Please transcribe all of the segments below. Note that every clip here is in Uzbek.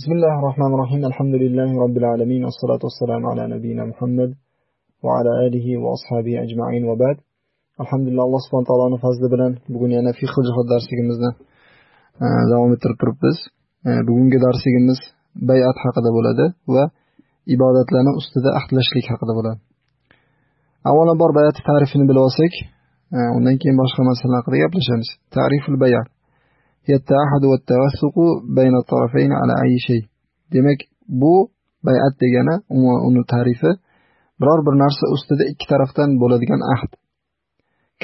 بسم الله الرحمن الرحيم الحمد لله رب العالمين والصلاة والسلام على نبينا محمد وعلى آله وأصحابه أجمعين وبعد الحمد لله الله سبحانه وتعالى fazli bilan bugun yana fiqh jihod darsligimizni e, davom ettirib turibmiz e, bugungi darsligimiz bay'at haqida bo'ladi va ibodatlarni ustida ahdlashlik haqida bo'ladi avvalambor bayat ta'rifini bilib olsak e, undan keyin boshqa masalalar haqida gaplashamiz ta'riful bayat هي التعهد والتوثق بين الطرفين على أي شيء demak bu bay'at degani uni ta'rifi biror bir narsa ustida ikki tarafdan bo'ladigan ahd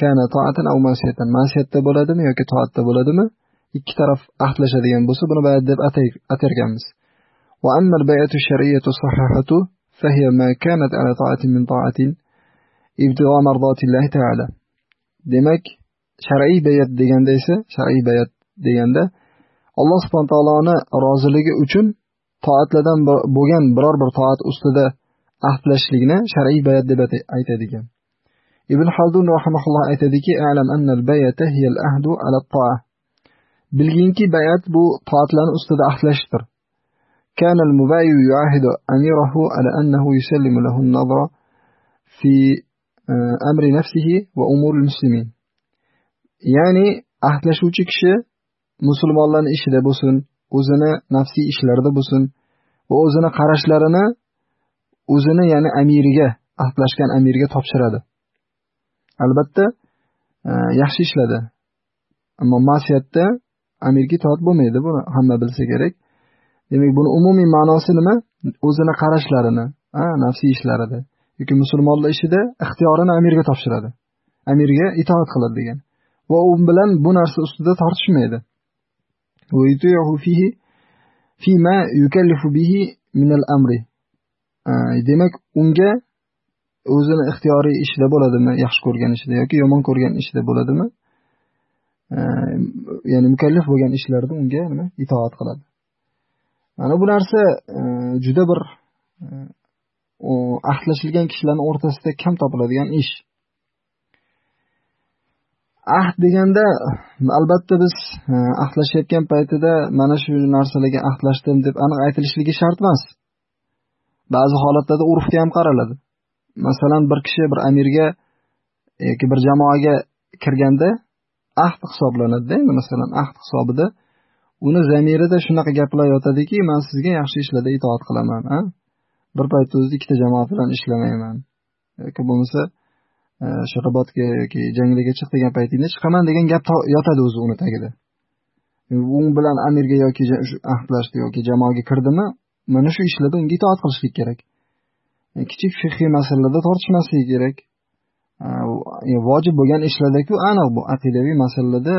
kana toatan aw masiyatan masiyatda bo'ladimi yoki toatda bo'ladimi ikki taraf ahdlashadigan bo'lsa buni bay'at deb atarkanmiz va amma al-bay'atu shar'iyyatu sahihatu فهي ما كانت على طاعة من طاعة ابتغاء مرضات الله تعالى demak shar'iy bayat deganda esa shar'iy bayat deganda alloh subhana taoloni roziligi uchun toatlardan bo'lgan biror bir toat ustida ahdlashlikni shar'iy bayat deb aytadi ekan ibn haldun rahimaulloh aytadiki alam annal bayata hiyal ahdu ala toa bilginki bayat bu toatlarni ustida ahdlashdir كان المبايع يعاهد أميره على أنه يسلم له النظر في أمر نفسه وأمور المسلمين يعني ahdlashuvchi kishi musulmonlarning ishida bo'lsin o'zini nafsiy ishlarida bo'lsin va o'zini qarashlarini o'zini ya'ni amiriga ahdlashgan amirga topshiradi. Albatta e, yaxshi ishladi. Ammo masiyatda amirga itoat bo'lmaydi buni hamma bilsa kerak. Demak buni umumiy ma'nosi nima? O'zini qarashlarini nafsiy ishlarida yoki musulmonlar ishida ixtiyorini amirga topshiradi. Amirga itoat qiladi degan. Va u bilan bu narsa ustida tortishmaydi. ويطيعه فيه فيما يكلف به من الأمر demak unga o'zini ixtiyoriy ishida bo'ladimi yaxshi ko'rgan ishida yoki yomon ko'rgan ishida bo'ladimi ya'ni mukallaf bo'lgan ishlarda unga nima itoat qiladi mana bu narsa juda bir ahdlashilgan kishilarni o'rtasida kam topiladigan ish Ahd deganda albatta biz e, ahdlashayotgan paytida mana shu narsalarga ahdlashdim deb aniq aytilishligi shart emas. Ba'zi holatlarda urfga ham qaraladi. Masalan bir kishi bir amirga yoki bir jamoaga kirganda ahd hisoblanadida endi masalan ahd hisobida uni zamirida shunaqa gaplar yotadiki man sizga yaxshi ishlarda itoat qilaman bir paytni o'zida ikkita jamoa bilan ishlamayman. Yoki bo'lmasa Э, shu ribotga yoki janglarga chiq degan paytingda chiqaman degan gap yotadi o'zi uni tagida. U bilan amirga yoki ahdlashdi yoki jamoaga kirdimi mana shu ishlarda unga itoat qilishlik kerak. E, kichik fiqhiy masalalarda tortishmasligi kerak. E, e, vojib bo'lgan ishlardaku aniq bu aqidaviy masalalarda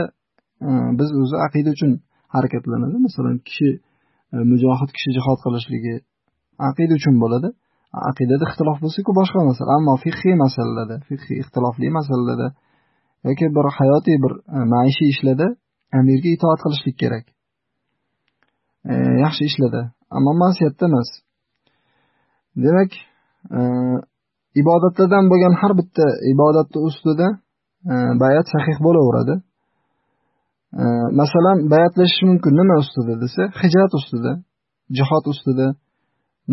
biz o'zi aqida uchun harakatlanadi. Masalan kishi mujohid kishi jihod qilishligi aqida uchun bo'ladi. Aqidada ixtilof bo'lsa-ku boshqa masala ammo fiqhiy masalalarda fiqhiy ixtilofli masalalarda yoki bir hayotiy bir e, maishiy ishlarda amirga itoat qilishlik kerak. E, yaxshi ishlarda ammo masiyatda emas. Demak e, ibodatlardan bo'lgan har bitta ibodatni ustida bayat sahih bo'laveradi. Masalan bayatlashish mumkin nima ustida desa hijrat ustida jihod ustida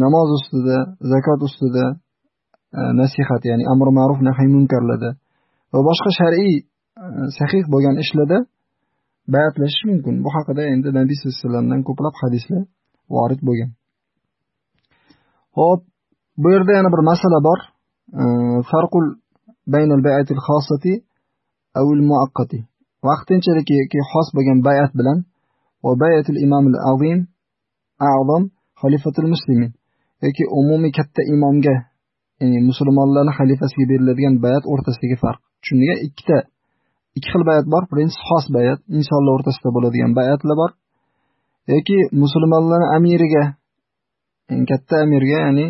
namoz ustida zakot ustida e, nasihat ya'ni amri ma'ruf nahiy munkarlarda va boshqa shar'iy e, sahih bo'lgan ishlarda bayatlashish mumkin. Bu haqida endi nabiy sallallohu alayhi vasallamdan ko'plab hadislar vorid bo'lgan. Ho'p bu yerda yana bir masala bor. E, Farqul baynal bayatil xosati avil muaqqati. Vaqtinchalik yoki xos bo'lgan bayat bilan va bayatil imomil azim a'zam xalifatul muslimin. Yoki umumiy katta imomga ya'ni musulmonlarni xalifasiga beriladigan bayat o'rtasidagi farq tushundiga ikkita ikki xil bayat bor birinchisi xos bayat insonlar o'rtasida bo'ladigan bayatlar bor yoki musulmonlarni amiriga eng katta amirga ya'ni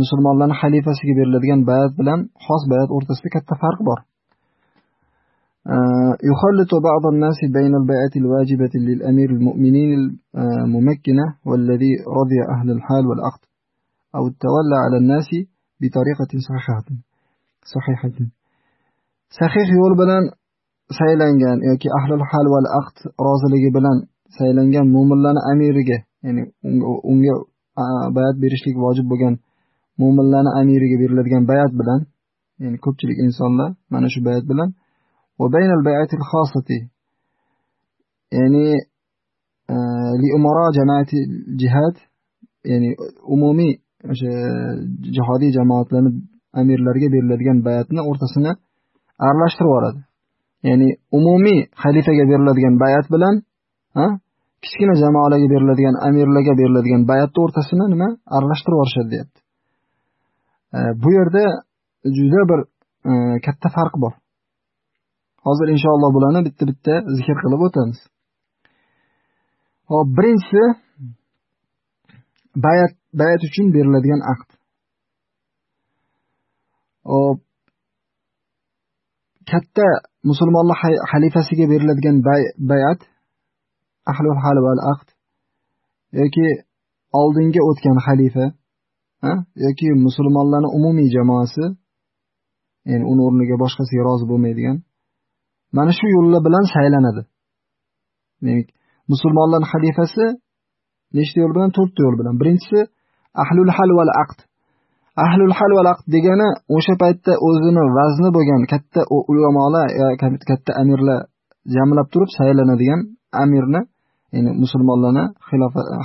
musulmonlarni xalifasiga beriladigan bayat bilan xos bayat o'rtasida katta farq bor يخلط بعض الناس بين البيعة الواجبة للأمير المؤمنين الممكنة والذي رضي أهل الحال والعقد أو التولى على الناس بطريقة صحيحة. صحيحة. صحيح يقول بلان سيلنجان يعني أهل الحال والأخت رازلي بلان سيلنجان مملان أميرجة يعني أنجا آه، بيات بيرشليك واجب بجان مملان أميرجة بيرلدجان بيات بلان يعني كبتلك إنسان لا ما نشو بيات بلان. وبين البيعات الخاصة يعني آه لأمراء جماعة الجهات يعني أمومي o'sha jihodiy jamoatlarni amirlarga beriladigan bayatni o'rtasini aralashtirib yuboradi. Ya'ni umumiy xalifaga beriladigan bayat bilan kichkina jamoalarga beriladigan amirlarga beriladigan bayatni o'rtasini nima? Aralashtirib yuborishadi deyapti. E, bu yerda juda bir e, katta farq bor. Hozir inshaalloh bularni bitta bitta zikr qilib o'tamiz. Hop birinchisi bayat bayat uchun beriladigan aqd. Hop katta musulmonlar xalifasiga beriladigan bayat ahlul hal val aqd yoki oldinga o'tgan xalifa yoki musulmonlarni umumiy jamoasi ya'ni uni o'rniga boshqasiga rozi bo'lmaydigan mana shu yo'llar bilan saylanadi. Demak musulmonlarning xalifasi nechta yo'l bilan? To'rtta yo'l bilan. Birinchisi ahlul hal val aqd. Ahlul hal val aqd degani o'sha paytda o'zini vazni bo'lgan katta ulamolar e, katta amirlar jamlab turib saylanadigan amirni ya'ni musulmonlarni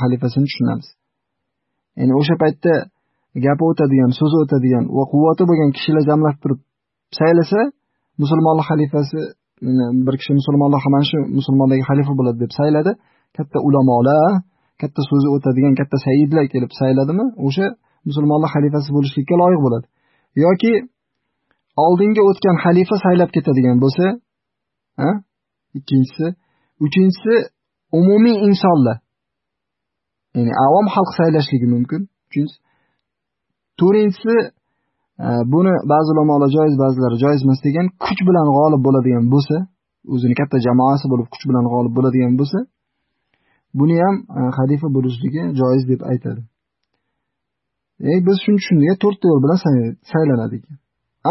xalifasini tushunamiz. Ya'ni o'sha paytda gapi o'tadigan so'zi o'tadigan va quvvati bo'lgan kishilar jamlab turib saylasa musulmonlar xalifasi bir kishi musulmonlar mana shu musulmondagi xalifa bo'ladi deb sayladi. Katta ulamolar katta so'zi o'tadigan katta saidlar kelib sayladimi o'sha musulmonlar xalifasi bo'lishlikka loyiq bo'ladi. Yoki oldinga o'tgan xalifa saylab ketadigan bo'lsa ikkinchisi uchinchisi umumiy insonlar ya'ni avom xalq saylashligi mumkin. Uchinchisi to'rtinchisi buni ba'zi ulamolar joiz ba'zilari joiz emas degan kuch bilan g'olib bo'ladigan bo'lsa o'zini katta jamoasi bo'lib kuch bilan g'olib bo'ladigan bo'lsa buni ham e, xalifa bo'lishligi joiz deb aytadi. E, biz shuni tushundik to'rtta yo'l bilan saylanadi ekan.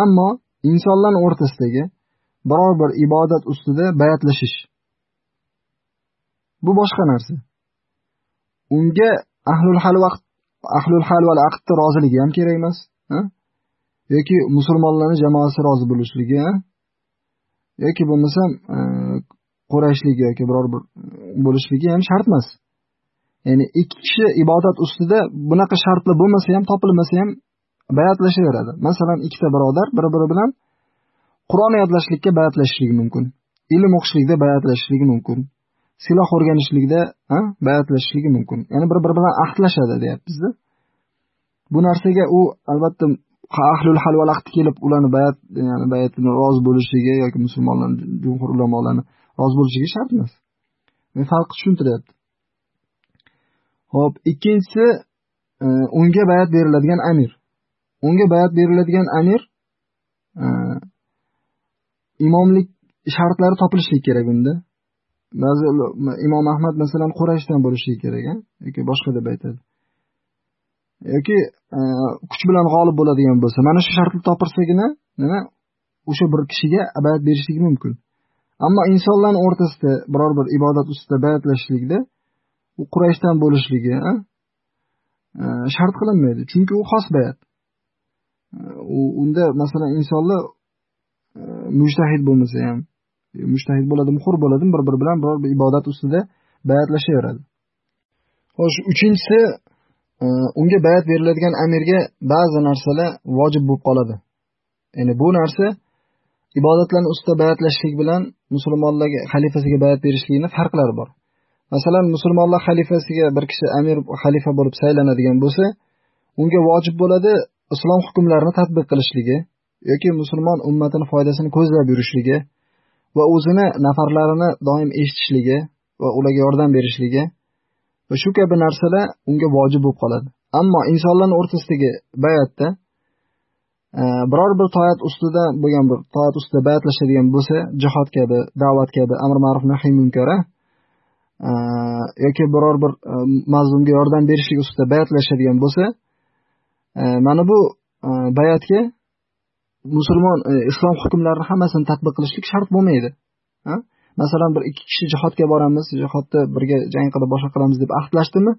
Ammo insonlar o'rtasidagi biror bir ibodat ustida bayatlashish. Bu boshqa narsa. Unga ahlul hal vaqt ahlul hal val aqdni roziligi ham kerak emas yoki musulmonlarni jamoasi rozi bo'lishligi yoki bo'lmasam e, e, yoki biror bir bo'lishligi ham shart emas. Ya'ni ikki kishi ibodat ustida bunaqa shartlar bo'lmasa ham topilmasa ham bayatlashaveradi. Masalan ikkita birodar bir biri bilan qur'on yodlashlikka bayatlashishligi mumkin ilm o'qishlikda bayatlashishligi mumkin siloh o'rganishlikda bayatlashishligi mumkin. Ya'ni bir biri bilan ahdlashadi deyapmizda. Bu narsaga u albatta ahlul hal va kelib ularni bayat ya'ni bayatini rozi bo'lishligi yoki musulmonlar jumhur ulamolarni rozi bo'lishiga shart emas farqni tushuntiryapti. Ho'p ikkinchisi e, unga bayat beriladigan amir. Unga bayat beriladigan amir e, imomlik shartlari topilishligi kerak unda. Ba'zi imom ahmad masalan qurayshdan bo'lishi kerak yoki boshqa deb aytadi. Yoki e, kuch bilan g'olib bo'ladigan bo'lsa mana shu shartni topilsagina nima? O'sha bir kishiga bayat berishligi mumkin. Ammo insonlarni o'rtasida biror bir ibodat ustida bayatlashlikda u qurayshdan bo'lishligi e, shart qilinmaydi. Chunki u xos bayat. E, u unda masalan insonlar mushtahid mujtahid bo'lmasa ham mushtahid bo'ladimi hur bo'ladimi bir biri bilan biror bir ibodat ustida bayatlashaveradi. Xo'sh uchinchisi unga bayat beriladigan amirga ba'zi narsalar vojib bo'lib qoladi. Ya'ni bu narsa ibodatlarni ustida bayatlashlik bilan musulmonlarga xalifasiga bayat berishlikni farqlari bor. Masalan musulmonlar xalifasiga bir kishi amir xalifa bo'lib saylanadigan bo'lsa unga vojib bo'ladi islom hukmlarini tatbiq qilishligi yoki musulmon ummatini foydasini ko'zlab yurishligi va o'zini nafarlarini doim eshitishligi va ularga yordam berishligi. Va shu kabi narsalar unga vojib bo'lib qoladi. Ammo insonlarni o'rtasidagi bayatda Э, biror bir toat ustida bo'lgan bir toat ustida bayatlashadigan bo'lsa jihod kabi da'vat kabi amr ma'ruf nahiy munkara э, yoki biror bir э, mazlumga yordam berishlik ustida bayatlashadigan bo'lsa mana bu bayatga musulmon e, islom hukmlarini hammasini tadbiq qilishlik shart bo'lmaydi masalan bir ikki kishi jihodga boramiz jihodda birga jang qilib boshqa qilamiz deb ahdlashdimi?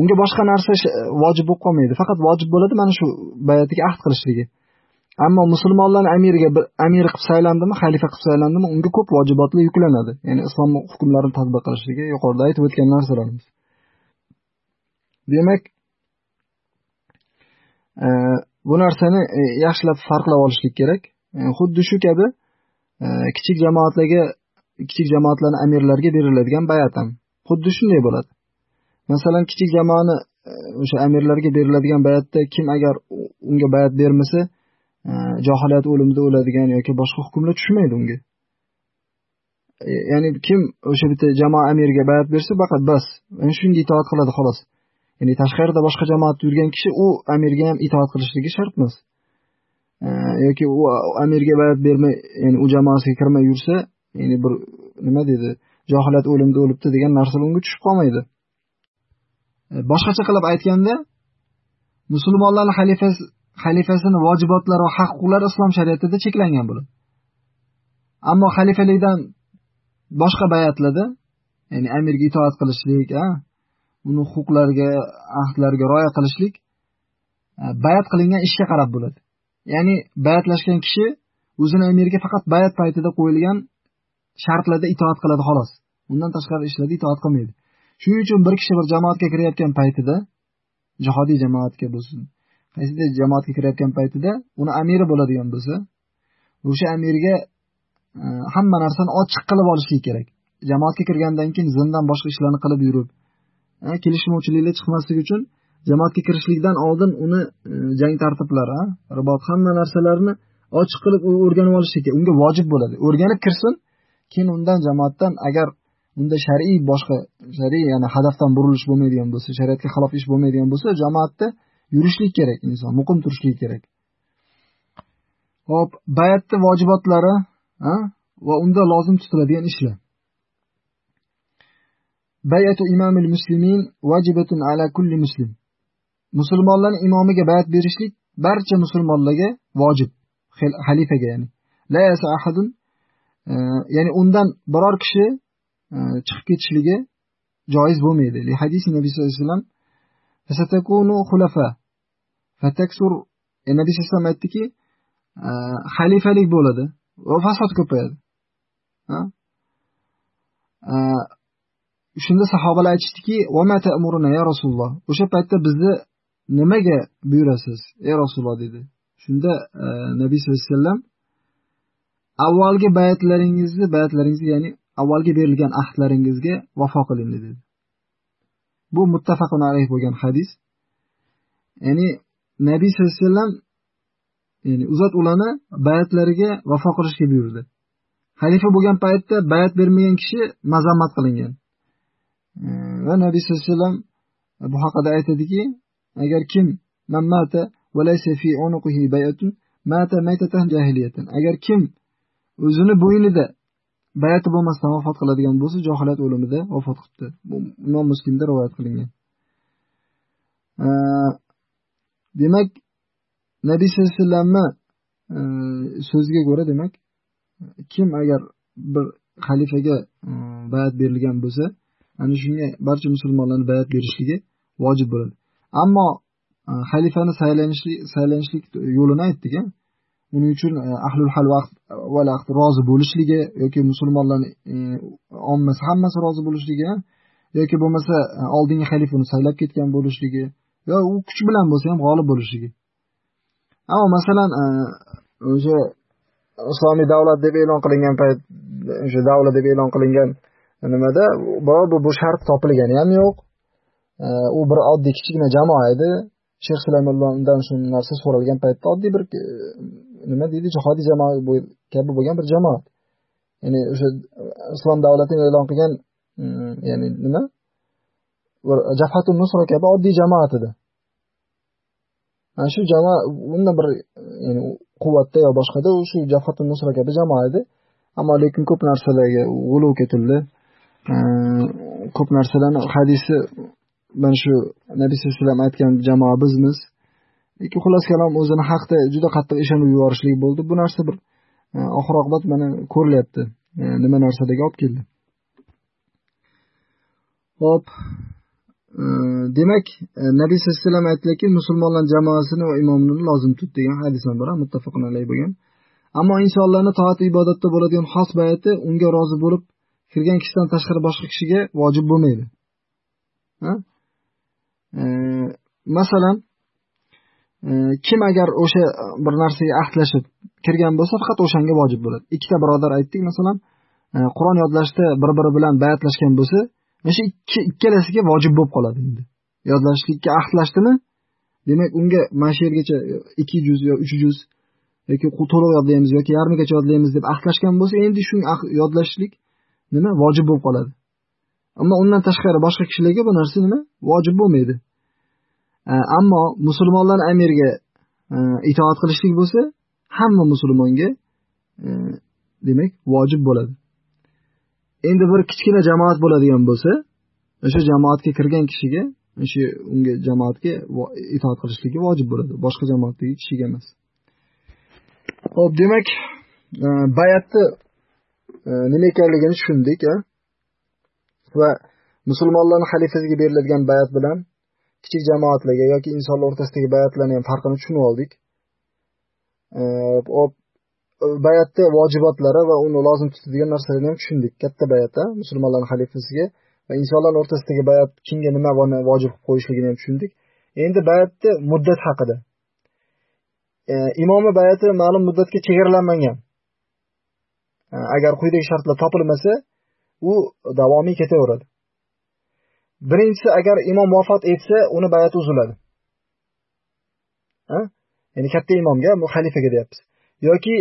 Unga boshqa narsa e, vojib bo'lib qolmaydi. Faqat vojib bo'ladi mana shu bayatiga ahd qilishligi. Ammo musulmonlarni amiriga bir amir qilib saylandimi xalifa qilib saylandimi unga ko'p vojibotlar yuklanadi. Ya'ni islom hukmlarini tadbiq qilishligi yuqorida aytib o'tgan narsalarimiz. Demak e, bu narsani e, yaxshilab farqlab olishlik kerak. E, xuddi shu kabi e, kichik jamoatlarga kichik jamoatlarni amirlarga beriladigan bayat ham xuddi shunday bo'ladi. Masalan kichik jamoani e, o'sha amirlarga beriladigan bayatda kim agar unga bayat bermasa e, johiliyat o'limida o'ladigan yoki boshqa hukmlar tushmaydi unga. E, ya'ni kim o'sha bitta jamoa amirga bayat bersa faqat bas. Shunga itoat qiladi xolos. Ya'ni tashqarida boshqa jamoatda yurgan kishi u amirga ham itoat qilishligi shart emas. Yoki u amirga bayat bermay ya'ni u jamoasiga kirmay yursa ya'ni bir nima deydi johiliyat o'limda o'libdi degan narsalar unga tushib qolmaydi. E, boshqacha qilib aytganda musulmonlarni xalifasi xalifasini vojibotlari va haq huquqlari islom shariatida cheklangan bo'ladi. Ammo xalifalikdan boshqa bayatlarda ya'ni amirga itoat qilishlik uni huquqlariga ahdlariga rioya qilishlik bayat qilingan ishga qarab bo'ladi. Ya'ni bayatlashgan kishi o'zini amirga faqat bayat paytida qo'yilgan shartlarda itoat qiladi xolos. Undan tashqari ishlarda itoat qilmaydi. Shuning uchun bir kishi bir jamoatga kirayotgan paytida jihodiy jamoatga bo'lsin qaysidir jamoatga kirayotgan paytida uni amiri bo'ladigan bo'lsa o'sha amirga e, hamma narsani ochiq qilib olishlik kerak. Jamoatga kirgandan keyin zimdan boshqa ishlarni qilib yurib e, kelishmovchiliklar chiqmasligi uchun jamoatga kirishlikdan oldin uni e, jang tartiblari ribot hamma narsalarni ochiq qilib o'rganib olishi kerak unga vojib bo'ladi. O'rganib kirsin keyin undan jamoatdan agar unda shar'iy boshqa shar'iy ya'ni hadafdan burilish bo'lmaydigan bo'lsa shariatga xilof ish bo'lmaydigan bo'lsa jamoatda yurishlik kerak inson muqim turishlik kerak. Hop bayatni vojibotlari va unda lozim tutiladigan ishlar. Bayatu imomil muslimin vajibatun ala kulli muslim. Musulmonlarni imomiga bayat berishlik barcha musulmonlarga vojib xalifaga ya'ni. La ahadun e, ya'ni undan biror kishi Э, chiqib ketishligi joiz bo'lmaydi. Hadis nabiy sallallohu alayhi vasallam fataksur e, nabiy sallallohu alayhi vasallam aytdiki э, xalifalik bo'ladi va fasod ko'payadi. Э, shunda sahobalar aytishdiki ya rasululloh? O'sha paytda bizni nimaga buyurasiz ey rasululloh? dedi. Shunda e, nabiy sallallohu alayhi vasallam avvalgi bayatlaringizni bayatlaringizni ya'ni avvalgi berilgan ahdlaringizga vafo qiling dedi. Bu muttafaqun alayh bo'lgan hadis. Ya'ni nabiy sallallohu alayhi vasallam ya'ni uzat ulani bayatlariga vafo qilishga buyurdi. Xalifa bo'lgan paytda bayat bermagan kishi mazammat qilingan. Va nabiy sallallohu alayhi vasallam bu haqida aytadiki agar kim agar kim o'zini bo'ynida bayati bo'lmasdan vafot qiladigan bo'lsa johiliyat o'limida vafot qilibdi. Bu imom muslimda rivoyat qilingan. Demak nabiy sallallohu alayhi vasallamni e, so'ziga ko'ra demak kim agar bir xalifaga e, bayat berilgan bo'lsa ana shunga barcha musulmonlarni bayat berishligi vojib bo'ladi. Ammo e, xalifani saylanishlik saylanishlik yo'lini aytdik buning uchun e, ahlul hal valaqt rozi bo'lishligi yoki musulmonlarni e, ommasi hammasi rozi bo'lishligi yoki bo'lmasa e, oldingi xalifani saylab ketgan bo'lishligi yo u kuch bilan bo'lsa ham g'olib bo'lishligi. Ammo masalan o'sha islomiy davlat deb e'lon qilingan payt o'sha davlat deb e'lon qilingan nimada bu shart topilgani ham yo'q. U bir oddiy kichkina jamoa edi. Shayx undan shu narsa so'ralgan paytda oddiy bir e, nima deydi? Jihodiy jamoa kabi bo'lgan bir jamoat. Ya'ni o'sha islom davlatini e'lon qilgan mm, ya'ni nima? Bir jabhatul nusra kabi oddiy jamoat edi. Mana shu jamoa undan bir ya'ni quvvatda yo boshqada shu jabhatul nusra kabi jamoa edi. Ammo lekin ko'p narsalarga g'uluv ketildi. Mm, ko'p narsalarni hadisi mana shu nabiy sallallohu alayhi vasallam aytgan jamoa bizmiz lekin xullas kalom o'zini haqda juda qattiq ishonib yuborishlik bo'ldi. Bu narsa bir e, oxir oqibat mana ko'rilyapti. E, nima narsalarga olib keldi? Ho'p. E, demak nabiy sallallohu alayhi vasallam aytdilarki musulmonlar jamoasini va imomini lozim tut degan hadis ham bor muttafaqun alayhi bo'lgan. Ammo insonlarni toat ibodatda bo'ladigan xos bayati unga rozi bo'lib kirgan kishidan tashqari boshqa kishiga vojib bo'lmaydi. Masalan e, kim agar o'sha bir narsaga ahdlashib kirgan bo'lsa faqat o'shanga vojib bo'ladi. Ikkita birodar aytdik masalan e, qur'on yodlashda bir biri bilan bayatlashgan bo'lsa o'sha ikki ikkalasiga vojib bo'lib qoladi endi. Yodlashlikka ahdlashdimi? Demak unga mana shu yergacha ikki yuz yo uch yuz yoki to'liq yodlaymiz yoki yarmigacha yodlaymiz deb ahdlashgan bo'lsa endi shu yodlashlik nima? Vojib bo'lib qoladi. Ammo undan tashqari boshqa kishilarga bu narsa nima? Vojib bo'lmaydi. Ammo musulmonlar amirga e, itoat qilishlik bo'lsa hamma musulmonga e, demak vojib bo'ladi. Endi bir kichkina jamoat bo'ladigan bo'lsa o'sha jamoatga kirgan kishiga o'sha unga jamoatga itoat qilishligi vojib bo'ladi. Boshqa jamoatdagi kishiga emas. Ho'p demak e, bayatni nima ekanligini tushundik, a? Va musulmonlarning xalifasiga beriladigan bayat bilan kichik jamoatlarga yoki insonlar o'rtasidagi bayatlarni ham farqini tushunib oldik. Hop bayatni vojibotlari va uni lozim tutadigan narsalarni ham tushundik. Katta bayatda musulmonlarning xalifasiga va insonlar o'rtasidagi bayat kimga nima vojib qilib qo'yishligini ham tushundik. Endi bayatni muddat haqida. Imomi bayati ma'lum muddatga chegaralanmagan. Agar quyidagi shartlar topilmasa u davomiy ketaveradi. Birinchisi agar imom vafot etsa uni bayati uziladi. Ya'ni katta imomga bu xalifaga deyapmiz. Yoki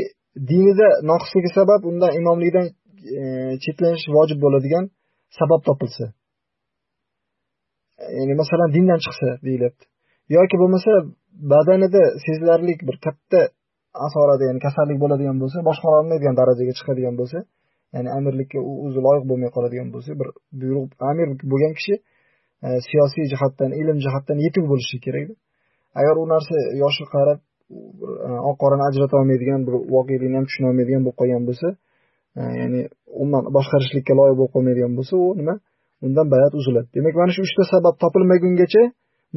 dinida noqisligi sabab undan imomlikdan e, chetlanish vojib bo'ladigan sabab topilsa. Ya'ni masalan dindan chiqsa deyilyapti. Yoki bo'lmasa badanida sezilarli bir katta asorat ya'ni kasallik bo'ladigan bo'lsa boshqara olmaydigan darajaga chiqadigan bo'lsa ya'ni amirlikka u o'zi loyiq bo'lmay qoladigan bo'lsa bir buyruq amir bo'lgan kishi e, siyosiy jihatdan ilm jihatdan yetuk bo'lishi kerakda. Agar u narsa yoshi qarab e, oq qorani ajrata olmaydigan bir voqelikni ham tushuna olmaydigan bo'lib qolgan bo'lsa e, ya'ni umuman boshqarishlikka loyiq bo'lib qolmaydigan bo'lsa u nima? Undan bayat uziladi. Demak mana shu uchta sabab topilmagungacha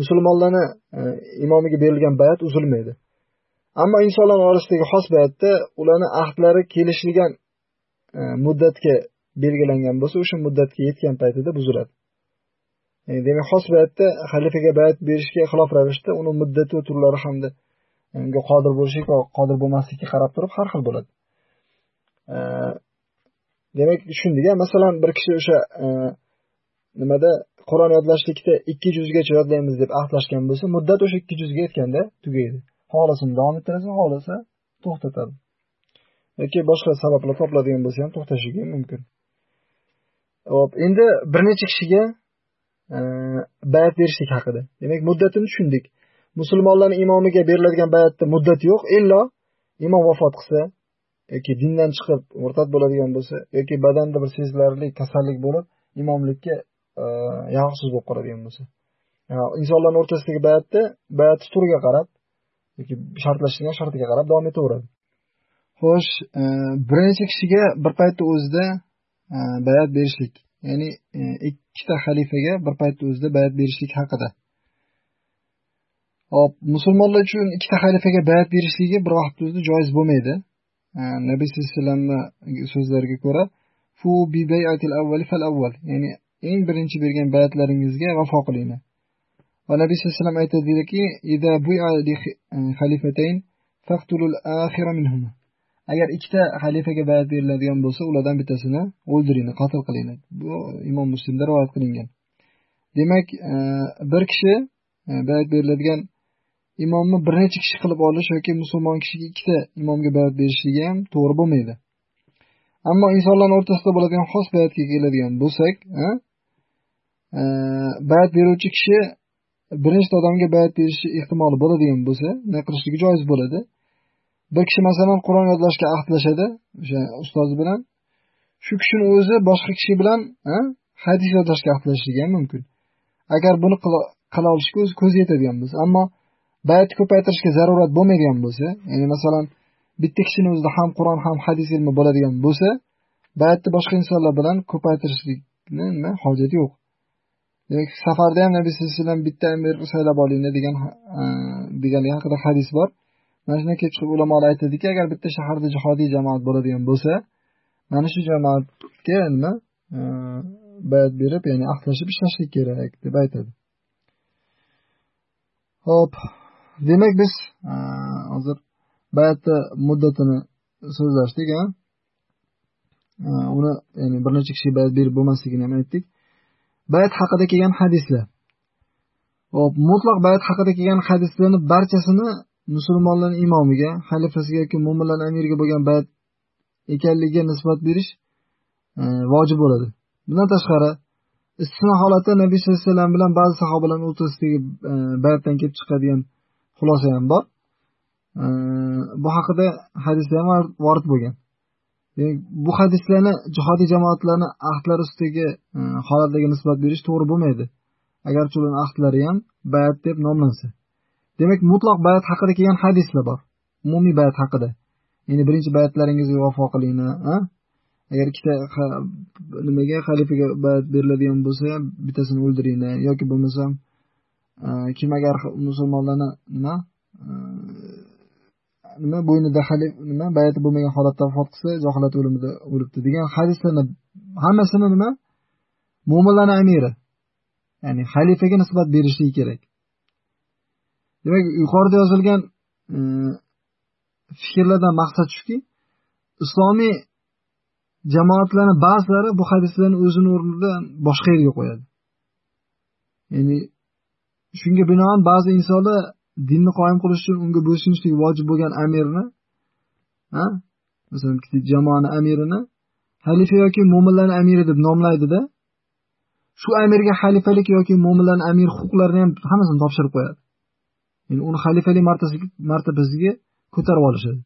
musulmonlarni e, imomiga berilgan bayat uzilmaydi. Ammo insonlar orasidagi xos bayatda ularni ahdlari kelishilgan E, muddatga belgilangan bo'lsa o'sha muddatga yetgan paytida buziladi ya'ni demak xos bayatda xalifaga bayat berishga xilof ravishda uni muddati va turlari hamda e, unga qodir bo'lishlik va qodir bo'lmaslikka qarab turib har xil bo'ladi. E, demak tushundik masalan bir kishi o'sha nimada qur'on yodlashlikda ikki juzgacha yodlaymiz deb ahdlashgan bo'lsa muddat o'sha ikki juzga yetganda tugaydi. Xohlasini davom ettiradi xohlasa to'xtatadi. Yoki boshqa sabablar topiladigan bo'lsa ham to'xtashligi mumkin. Hop endi bir necha kishiga e, bayat berishlik haqida. Demak muddatini tushundik. Musulmonlarni imomiga beriladigan bayatda muddat yo'q illo imom vafot qilsa yoki dindan chiqib murtad bo'ladigan bo'lsa yoki badanda bir sezilarli kasallik bo'lib imomlikka e, yaroqsiz bo'lib qoladigan bo'lsa. Insonlarni o'rtasidagi bayatda bayat turiga qarab yoki shartlashgan shartiga qarab davom etaveradi. Xo'sh e, birinchi kishiga bir paytni o'zida e, bayat berishlik. Ya'ni e, ikkita xalifaga bir paytni o'zida bayat berishlik haqida. Hop musulmonlar uchun ikkita xalifaga bayat berishligi bir vaqtni o'zida joiz bo'lmaydi. Nabiy sallallohu alayhi vasallamni so'zlariga ko'ra fu bi bayatil avvali fal avval. Ya'ni eng birinchi bergan bayatlaringizga vafo qilinglar va nabiy sallallohu alayhi vasallam aytadiki agar ikkita xalifaga bayat beriladigan bo'lsa ulardan bittasini o'ldiringlar qatl qilinglar. Bu imom muslimda rivoyat qilingan. Demak e, bir kishi e, bayat beriladigan imomni bir necha kishi qilib olish yoki musulmon kishiga ikkita imomga bayat berishligi ham to'g'ri bo'lmaydi. Ammo insonlarni o'rtasida bo'ladigan xos bayatga keladigan bo'lsak e, e, bayat beruvchi kishi bir nechta odamga bayat berishi ehtimoli bo'ladigan bo'lsa nima qilishligi joiz bo'ladi. Bir kishi masalan qur'on yodlashga ahdlashadi o'sha ustozi bilan. Shu kishini o'zi boshqa kishi bilan hadis yodlashga ahdlashishligi ham mumkin. Agar buni qila olishga o'zi ko'zi yetadigan bo'lsa ammo bayatni ko'paytirishga zarurat bo'lmaydigan bo'lsa ya'ni masalan bitta kishini o'zida ham qur'on ham hadis ilmi bo'ladigan bo'lsa bayatni boshqa insonlar bilan ko'paytirishlikni nima hojati yo'q. Demak safarda ham nabiy sallallohu alayhi vasallam bitta amir saylab olinglar degan deganligi haqida hadis bor. Mana shundan kelib chiqib ulamolar aytadiki agar bitta shaharda jihodiy jamoat bo'ladigan bo'lsa mana shu jamoatga nima e, bayat berib ya'ni ahdlashib ishlashlik kerak deb aytadi. Ho'p demak biz e, hozir bayatni muddatini so'zlashdik e, uni ya'ni bir necha kishiga bayat berib bo'lmasligini ham aytdik. Bayat haqida kelgan hadislar. Hop mutlaq bayat haqida kelgan hadislarni barchasini musulmonlarning imomiga xalifasiga yoki mo'minlarni amiriga bo'lgan bayat ekanligiga nisbat berish e, vojib bo'ladi. Bundan tashqari istisno holatda nabiy sallallohu alayhi vasallam bilan ba'zi sahobalarni o'rtasidagi e, bayatdan kelib chiqadigan xulosa ham bor. E, bu haqida hadislar ham vorid bo'lgan. Bu hadislarni jihodiy jamoatlarni ahdlari ustidagi holatlarga nisbat berish to'g'ri bo'lmaydi. Agarchi ularni ahdlari ham bayat deb nomlansa. Demak mutloq bayat haqida kelgan hadislar bor. Umumiy bayat haqida. Ya'ni birinchi bayatlaringizga vafo qilinglar agar ikkita nimaga xalifaga bayat beriladigan bo'lsa bittasini o'ldiringlar. Yoki bo'lmasam e, kim agar musulmonlarni nima e, nima bo'ynida hali nima bayati bo'lmagan holatda vafot qilsa johilat o'limida o'libdi degan hadislarni hammasini nima? Mo'minlarni amiri ya'ni xalifaga nisbat berishligi kerak. Demak yuqorida yozilgan mm, fikrlardan maqsad shuki islomiy jamoatlarni ba'zilari bu hadislarni o'zini o'rnidan boshqa yerga qo'yadi. Ya'ni shunga binoan ba'zi insonlar dinni qoyim qilish uchun unga bo'ysunishlik vojib bo'lgan amirni masalan jamoani amirini xalifa yoki mo'minlarni amiri deb nomlaydida shu amirga xalifalik yoki mo'minlarni amir huquqlarini ham hammasini topshirib qo'yadi. Ya'ni uni xalifalik martabasiga ko'tarib olishadi.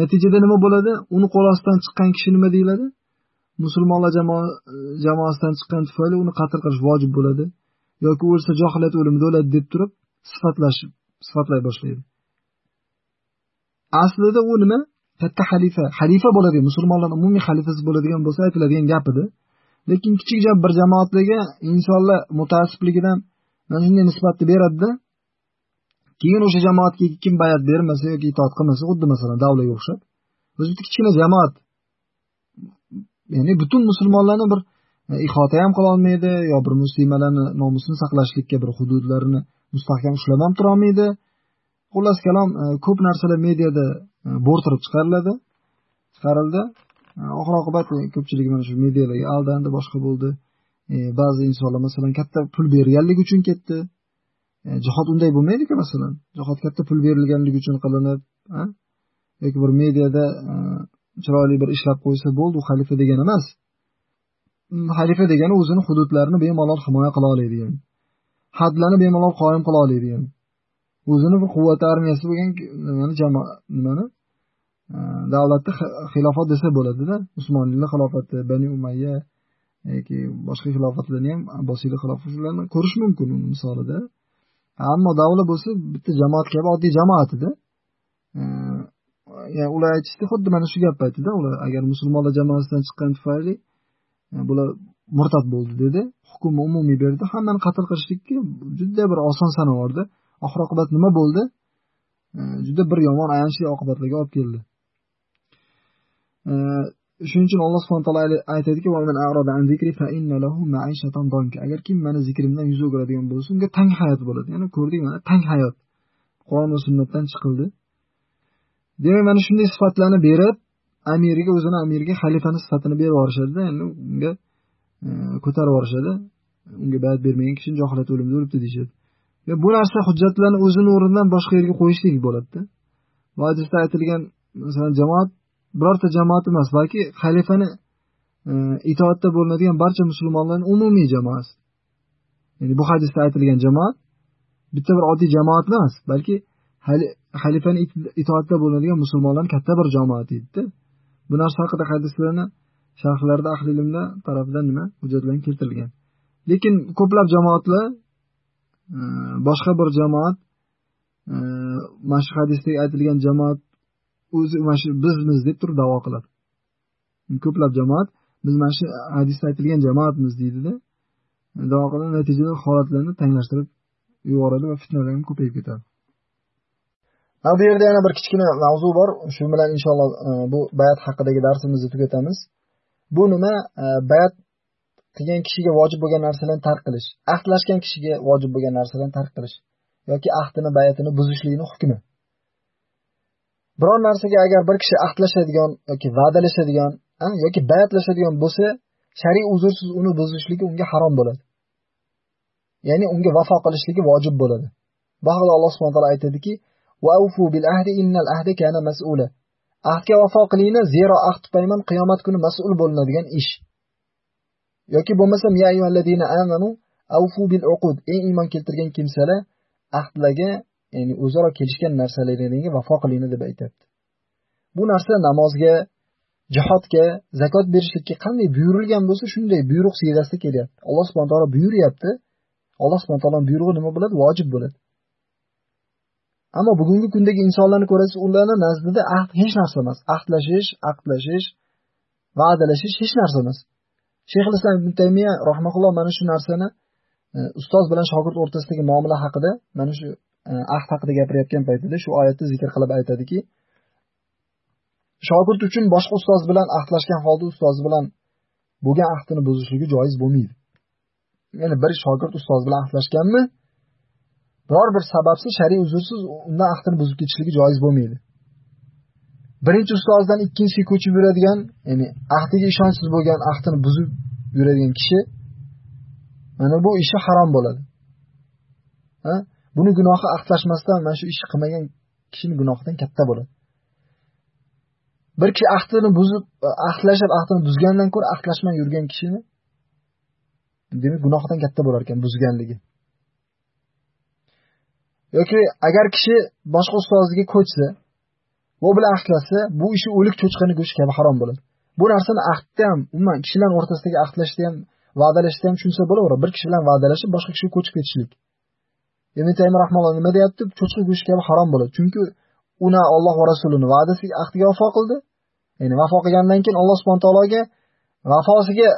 Natijada nima bo'ladi? Uni qo'l ostidan chiqqan kishi nima deyiladi? Musulmonlar e, jamoasidan chiqqan tufayli uni qatl qilish vojib bo'ladi. Yoki o'lsa johiliyat o'limida o'ladi deb turib sifatlash sifatlay boshlaydi. Aslida u nima? Katta xalifa. Xalifa bo'ladigan musulmonlar umumiy xalifasi bo'ladigan bo'lsa aytiladigan gap edi. Lekin kichik bir jamoatlarga insonlar mutaassibligidan mana shunday nisbatni beradida keyin o'sha jamoatga kim bayat bermasa yoki itoat qilmasa xuddi masalan davlaga o'xshab o'zi bitta kichkina jamoat. Ya'ni butun musulmonlarni bir e, ihota ham qilolmaydi yo bir muslimalarni nomusini saqlashlikka bir hududlarini mustahkam ushlab ham turolmaydi xullas kalom e, ko'p narsalar mediada e, bo'rtirib chiqariladi chiqarildi. Oxir oqibat ko'pchilik mana shu medialarga aldandi boshqa bo'ldi. Ba'zi insonlar masalan katta pul berganligi uchun ketdi. E, jihod unday bo'lmaydiku masalan jihod katta pul berilganligi uchun qilinib yoki bir mediada e, chiroyli bir ishlab qo'ysa bo'ldi u xalifa degani emas. Mm, xalifa degani o'zini hududlarini bemalol himoya qila oladigan hadlarni bemalol qoyim qila oladigan o'zini bir quvvati armiyasi bo'lgan nimani jamoa nimani e, davlatni xilofat desa bo'ladida usmoniylar xilofati bani umayya yoki boshqa xilofatlarni ham abbosiylar xilofatlarni ko'rish mumkin uni misolida. Ammo davla bo'lsa bitta jamoat kabi oddiy jamoat edi. Ya'ni ular aytishdi xuddi mana shu gapni aytdida ular agar musulmonlar jamoasidan chiqqani tufayli e, bular murtad bo'ldi dedi. Hukmni umumiy berdi. Hammani qatl qilishlikka juda bir oson sanavordi oxir oqibat nima bo'ldi? E, juda bir yomon ayanchli oqibatlarga olib keldi. E, shuning uchun alloh subhana taolo aytadiki agar kim mani zikrimdan yuz o'giradigan bo'lsa unga tang hayot bo'ladi. Ya'ni ko'rdik mana tang hayot. Qur'on va sunnatdan chiqildi. Demak mana shunday sifatlarni berib amirga o'zini amirga xalifani sifatini berib yuborishadida. Endi unga e, ko'tarib yuborishadi. Unga bayat bermagan kishini johilat o'limida o'libdi deyishadi. Bu narsa hujjatlarni o'zini o'rnidan boshqa yerga qo'yishlik bo'ladida. Va hadisda aytilgan masalan jamoat birorta jamoat emas balki xalifani e, itoatda bo'linadigan barcha musulmonlarni umumiy jamoasi. Ya'ni bu hadisda aytilgan jamoat bitta bir oddiy jamoat emas balki xalifani itoatda bo'linadigan musulmonlarni katta bir jamoati deydida bu narsa haqida hadislarni sharhlarda ahli ilmlar tarafidan nima hujjatlar keltirilgan. Lekin ko'plab jamoatlar e, boshqa bir jamoat e, mana shu hadisda aytilgan jamoat o'zi mana shu bizmiz deb turib davo qiladi. Ko'plab jamoat biz mana shu hadisda aytilgan jamoatmiz deydida duo qilib natijada holatlarni tanglashtirib yuboradi va fitnalar ham ko'payib ketadi. Bu yerda yana bir kichkina mavzu bor. Shu bilan inshaalloh e, bu bayat haqidagi darsimizni tugatamiz. Bu nima? E, bayat qilgan kishiga vojib bo'lgan narsalarni tark qilish. Ahdlashgan kishiga vojib bo'lgan narsalarni tark qilish yoki ahdini bayatini buzishlikni hukmi. Biror narsaga agar bir kishi ahdlashadigan yoki va'dalashadigan yoki bayatlashadigan bo'lsa shariy uzrsiz uni buzishligi unga harom bo'ladi. Ya'ni unga vafo qilishligi vojib bo'ladi. Bu haqida alloh subhana taolo aytadiki ahdga vafo qilinglar zero ahd tutayman qiyomat kuni mas'ul bo'linadigan ish. Yoki bo'lmasam ya amanu awfu bil uqud. Eng iymon keltirgan kimsalar ahdlarga ya'ni o'zaro kelishgan narsalaringga vafo qilinglar deb aytyapti. Bu narsa namozga jihodga zakot berishlikka qanday buyurilgan bo'lsa shunday buyruq siyrasida kelyapti. Alloh subhana taolo buyuryapti. Alloh subhana taoloni buyrug'i nima bo'ladi? Vojib bo'ladi. Ammo bugungi kundagi insonlarni ko'rasiz ularni nazdida ahd hech narsa emas. Ahdlashish aqdlashish va'dalashish hech narsa emas. Shayx islom ibn taymiya rahmaulloh mana shu narsani e, ustoz bilan shogird o'rtasidagi muomala haqida mana shu Э, ahd haqida gapirayotgan paytida shu oyatni zikr qilib aytadiki shogird uchun boshqa ustoz bilan ahdlashgan holda ustozi bilan bo'lgan ahdini buzishligi joiz bo'lmaydi. Ya'ni bir shogird ustoz bilan ahdlashganmi biror bir sababsiz shariy uzrsiz undan ahdini buzib ketishligi joiz bo'lmaydi. Birinchi ustozdan ikkinchisiga ko'chib yuradigan ya'ni ahdiga ishonchsiz bo'lgan ahdini buzib yuradigan kishi mana bu ishi harom bo'ladi. Ha? Buni gunohi ahdlashmasdan mana shu ishni qilmagan kishini gunohidan katta bo'ladi. Bir kishi ahdini buzib ahdlashib ahdini buzgandan ko'ra ahdlashmay yurgan kishini demak gunohidan katta bo'lar ekan buzganligi. Yoki agar kishi boshqa ustoziga ko'chsa u bilan ahdlashsa bu ishi o'lik cho'chqani go'shti kabi harom bo'ladi. Bu narsani ahdda ham umuman kishilar o'rtasidagi ahdlashda ham va'dalashda ham tushunsa bo'laveradi. Bir kishi bilan va'dalashib boshqa kishiga ko'chib ketishlik. Ibn taymiy rahmalloh nima deyapti? Cho'chqa go'shti kabi harom bo'ladi. Chunki uni olloh va rasulini va'dasiga ahdiga vafo qildi. Ya'ni vafo qilgandan keyin alloh subhana taologa vafosiga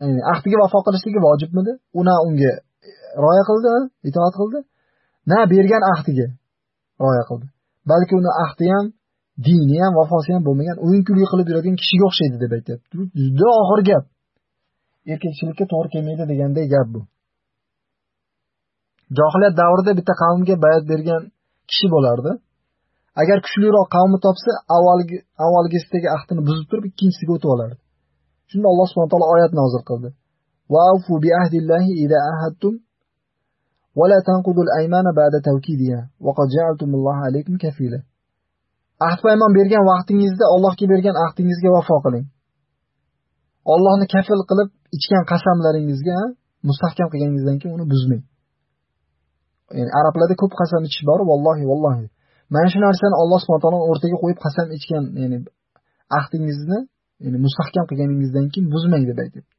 ya'ni ahdiga vafo qilishligi vojibmidi? U na unga rioya qildi itoat qildi. Na bergan ahdiga rioya qildi. Balki uni ahdi ham dini ham vafosi ham bo'lmagan o'yin kulgi qilib yuradigan kishiga o'xshaydi deb aytyapti. Juda og'ir gap. Erkakchilikka to'g'ri kelmaydi deganday gap bu. johiliyat davrida bitta qavmga bayat bergan kishi bo'lardi agar kuchliroq qavmi topsa avvalgi avvalgisidagi ahdini buzib turib ikkinchisiga o'tib olardi shunda alloh subhana taolo oyat nozil qildi ولا تنقضوا الأيمان بعد توكيدها وقد جعلتم الله عليكم كفيلا ahd paymon bergan vaqtingizda Allohga bergan ahdingizga vafo qiling. Allohni kafil qilib ichgan qasamlaringizga mustahkam qilganingizdan keyin uni buzmang. Ya'ni arablarda ko'p qasam ichish bor, vallohi vallohi. Mana shu narsani Alloh subhanahu taolo o'rtaga qo'yib qasam ichgan, ya'ni ahdingizni, ya'ni mustahkam qilganingizdan keyin buzmang deb aytibdi.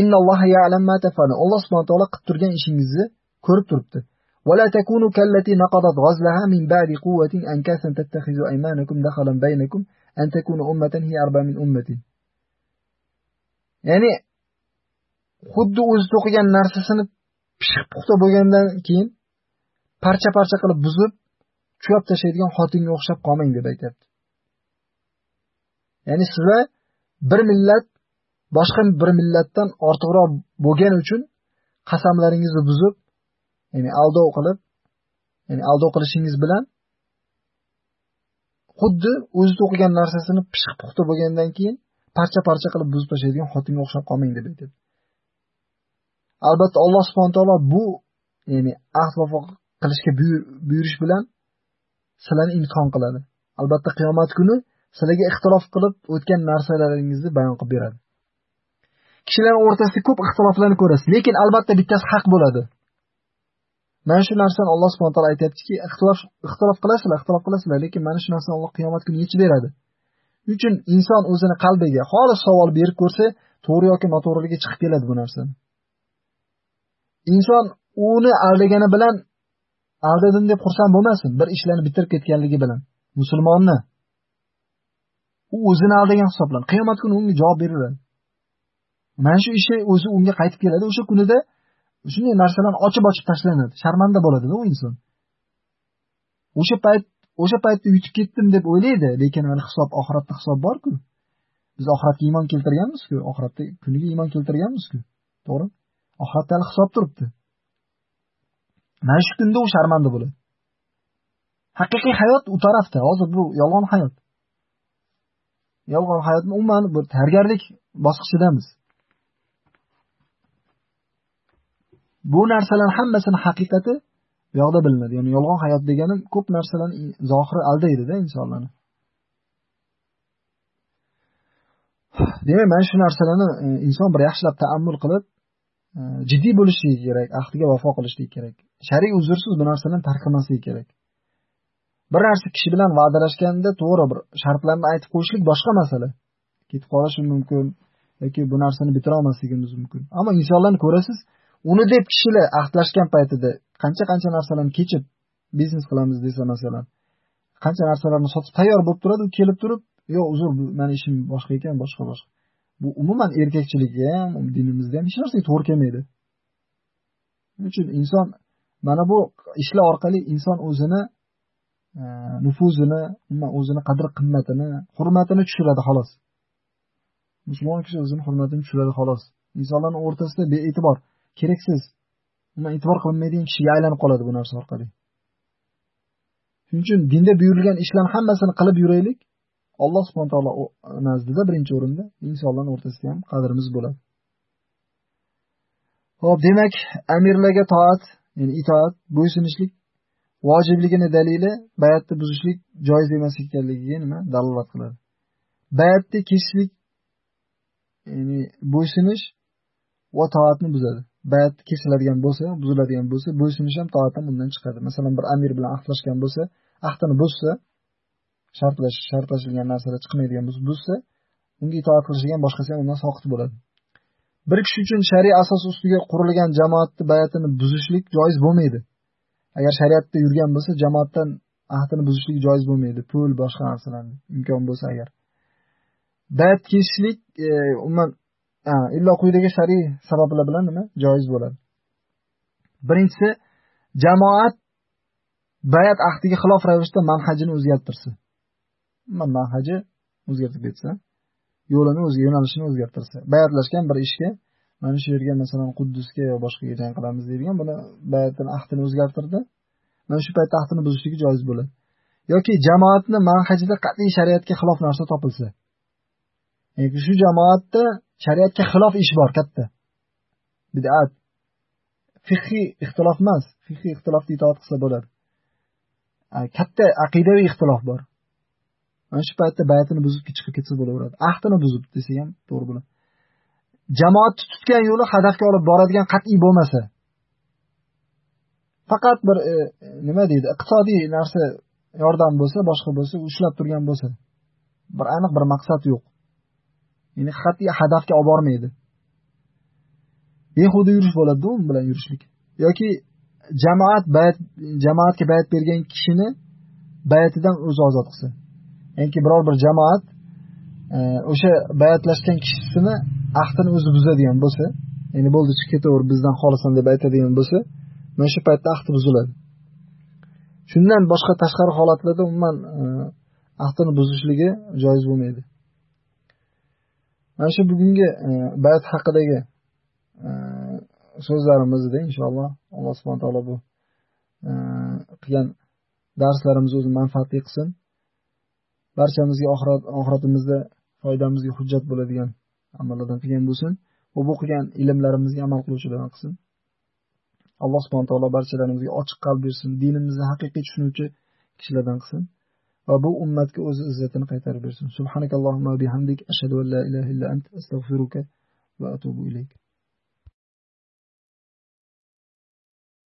Innalloha ya'lam ma tafalun. Alloh subhanahu taolo qilib turgan ishingizni ko'rib turibdi. ولا تكونوا كالتي نقضت غزلها من بعد قوة أنكاسا تتخذوا أيمانكم دخلا بينكم أن تكون أمة هي أربع من أمة ya'ni xuddi o'zi to'qigan narsasini pishiq puxta bo'lgandan keyin parcha parcha qilib buzib chuvab tashlaydigan xotinga o'xshab qolmang deb aytyapti. Ya'ni sizlar bir millat boshqa bir millatdan ortiqroq bo'lgani uchun qasamlaringizni buzib ya'ni aldov qilib ya'ni aldov qilishingiz bilan xuddi o'zini o'qigan narsasini pishiq puxta bo'lgandan keyin parcha parcha qilib buzib tashlaydigan xotinga o'xshab qolmang deb aytadi albatta alloh subhana taolo bu ya'ni ahd vafo qilishga buyurish bilan sizlarni imtihon qiladi. Albatta qiyomat kuni sizlarga ixtilof qilib o'tgan narsalaringizni bayon qilib beradi. Kishilar o'rtasida ko'p ixtiloflarni ko'rasiz lekin albatta bittasi haq bo'ladi. Mana shu narsani alloh subhana taolo aytyaptiki ixtilof ixtilof qilasizlar ixtilof qilasizlar lekin mana shu narsani alloh qiyomat kuni yechib beradi. Uchun inson o'zini qalbiga xolis savol berib ko'rsa to'g'ri yoki noto'g'riligi chiqib keladi bu narsani. Inson uni aldagani bilan aldadim deb xursand bo'lmasin bir ishlarni bitirib ketganligi bilan. Musulmonni u o'zini aldagan hisoblanadi qiyomat kuni unga javob beriladi. Mana shu ishi o'zi unga qaytib keladi. O'sha kunida shunday narsalarni ochib ochib tashlanadi. Sharmanda bo'ladida u inson. O'sha payt o'sha paytda yutib ketdim deb o'ylaydi lekin hali hisob oxiratda hisob borku. Biz oxiratga iymon keltirganmizku oxiratda kuniga iymon keltirganmizku. To'g'rimi oxiratda hali hisob turibdi. Mana shu kunda u sharmanda bo'ladi haqiqiy hayot u tarafda hozir bu yolg'on hayot. Yolg'on hayotni umuman bir tayyorgarlik bosqichidamiz. Bu narsalar hammasini haqiqati bu yoqda bilinadi. Ya'ni yolg'on hayot degani ko'p narsalarni zohiri aldaydida insonlarni. Demak mana shu narsalarni e, inson bir yaxshilab taammul qilib Э, jiddiy bo'lishligi kerak ahdiga vafo qilishligi kerak. Shar'iy uzrsiz bu narsadan tark qilmasligi kerak. Bir narsa kishi bilan va'dalashganda to'g'ri bir shartlarni aytib qo'yishlik boshqa masala. Ketib qolishi mumkin yoki bu narsani bitira olmasligimiz mumkin. Ammo insonlarni ko'rasiz uni deb kishilar ahdlashgan paytida qancha qancha narsalarni kechib biznes qilamiz desa masalan qancha narsalarni sotib tayyor bo'lib turadi u kelib turib yo'q uzr mani ishim boshqa ekan boshqa boshqa. Bu umuman erkakchilikka ham dinimizda ham hech narsaga to'g'ri kelmaydi. Shuning uchun inson mana bu ishlar orqali inson o'zini e, nufuzini umuman o'zini qadr qimmatini hurmatini tushiradi xolos. Musulmon kishi o'zini hurmatini tushiradi xolos. Insonlarni o'rtasida bee'tibor keraksiz umuman e'tibor qilinmaydigan kishiga aylanib qoladi bu narsa orqali. Shuning uchun dinda buyurilgan ishlarni hammasini qilib yuraylik. Alloh subhana taolo nazdida birinchi o'rinda insonlarni o'rtasida ham qadrimiz bo'ladi. Ho'p demak amirlarga toat ya'ni itoat bo'ysunishlik vojibligini dalili bayatni buzishlik joiz emas ekanligiga nima? Dalolat qiladi. Bayatni kechishlik ya'ni bo'ysunish va toatni buzadi. Bayat kesiladigan bo'lsa buziladigan bo'lsa bo'ysunish ham toat ham undan chiqadi. Masalan bir amir bilan ahdlashgan bo'lsa ahdini buzsa shartlash shartlashilgan narsalar chiqmaydigan bo'lsa buzsa unga itoat qilishlik ham boshqasi ham undan soqit bo'ladi. Bir kishi uchun shariy asos ustiga qurilgan jamoatni bayatini buzishlik joiz bo'lmaydi. Agar shariatda yurgan bo'lsa jamoatdan ahdini buzishlik joiz bo'lmaydi. Pul boshqa narsalarni imkon bo'lsa agar. Bayat kesishlik e, umuman illo quyidagi shar'iy sabablar bilan nima? Joiz bo'ladi. Birinchisi jamoat bayat ahdiga xilof ravishda manhajini o'zgartirsa manhaji o'zgartirib ketsa yo'lini o'zi yo'nalishini o'zgartirsa. Bayatlashgan bir ishga mana shu yerga masalan quddusga yo boshqaga jang qilamiz deydigan buni bayatini ahdini o'zgartirdi. Mana shu paytda ahdini buzishligi joiz bo'ladi. Yoki jamoatni manhajida qat'iy shariatga xilof narsa topilsa. Yoki shu jamoatda shariatga xilof ish bor katta. Bidat. Fiqhiy ixtilof emas. Fiqhiy ixtilofni itoat qilsa bo'ladi. Katta aqidaviy ixtilof bor. Mana shu paytda baytini buzib chiqib ketsa bo'laveradi. Ahdini buzib desak ham to'g'ri bo'ladi. Jamoatni tutgan yo'li hadafga olib boradigan qat'iy bo'lmasa faqat bir e, nima deydi iqtisodiy narsa yordam bo'lsa boshqa bo'lsa ushlab turgan bo'lsa bir aniq bir maqsad yo'q. Ya'ni qat'iy hadafga olib bormaydi. Behuda yurish bo'ladida u bilan yurishlik. Yoki jamoat bayat jamoatga bayat bergan kishini bayatidan o'zi ozod qilsa yoki biror bir jamoat e, o'sha bayatlashgan kishisini ahdini o'zi buzadigan bo'lsa ya'ni bo'ldi chiqib ketaver bizdan xolisan deb aytadigan bo'lsa mana shu paytda ahdi buziladi. Shundan boshqa tashqari holatlarda umuman e, ahdini buzishligi joiz bo'lmaydi. Mana shu bugungi e, bayat haqidagi so'zlarimiz so'zlarimizda inshaalloh alloh subhana taolo bu qilgan darslarimizni o'zi manfaatli qilsin. Barchamizga oxiratimizda foydamizga hujjat bo'ladigan amallardan qilgan bo'lsin. Va bu qilgan ilmlarimizga amal qiluvchilardan qilsin. Alloh subhana taolo barchalarimizga ochiq qalb bersin. Dinimizni haqiqiy tushunuvchi kishilardan qilsin va bu ummatga o'z izzatini qaytarib bersin. Subhanakallohumma bihamdik. Ashhadu an la ilaha illa ant. Astag'firuka va atubu ilayk.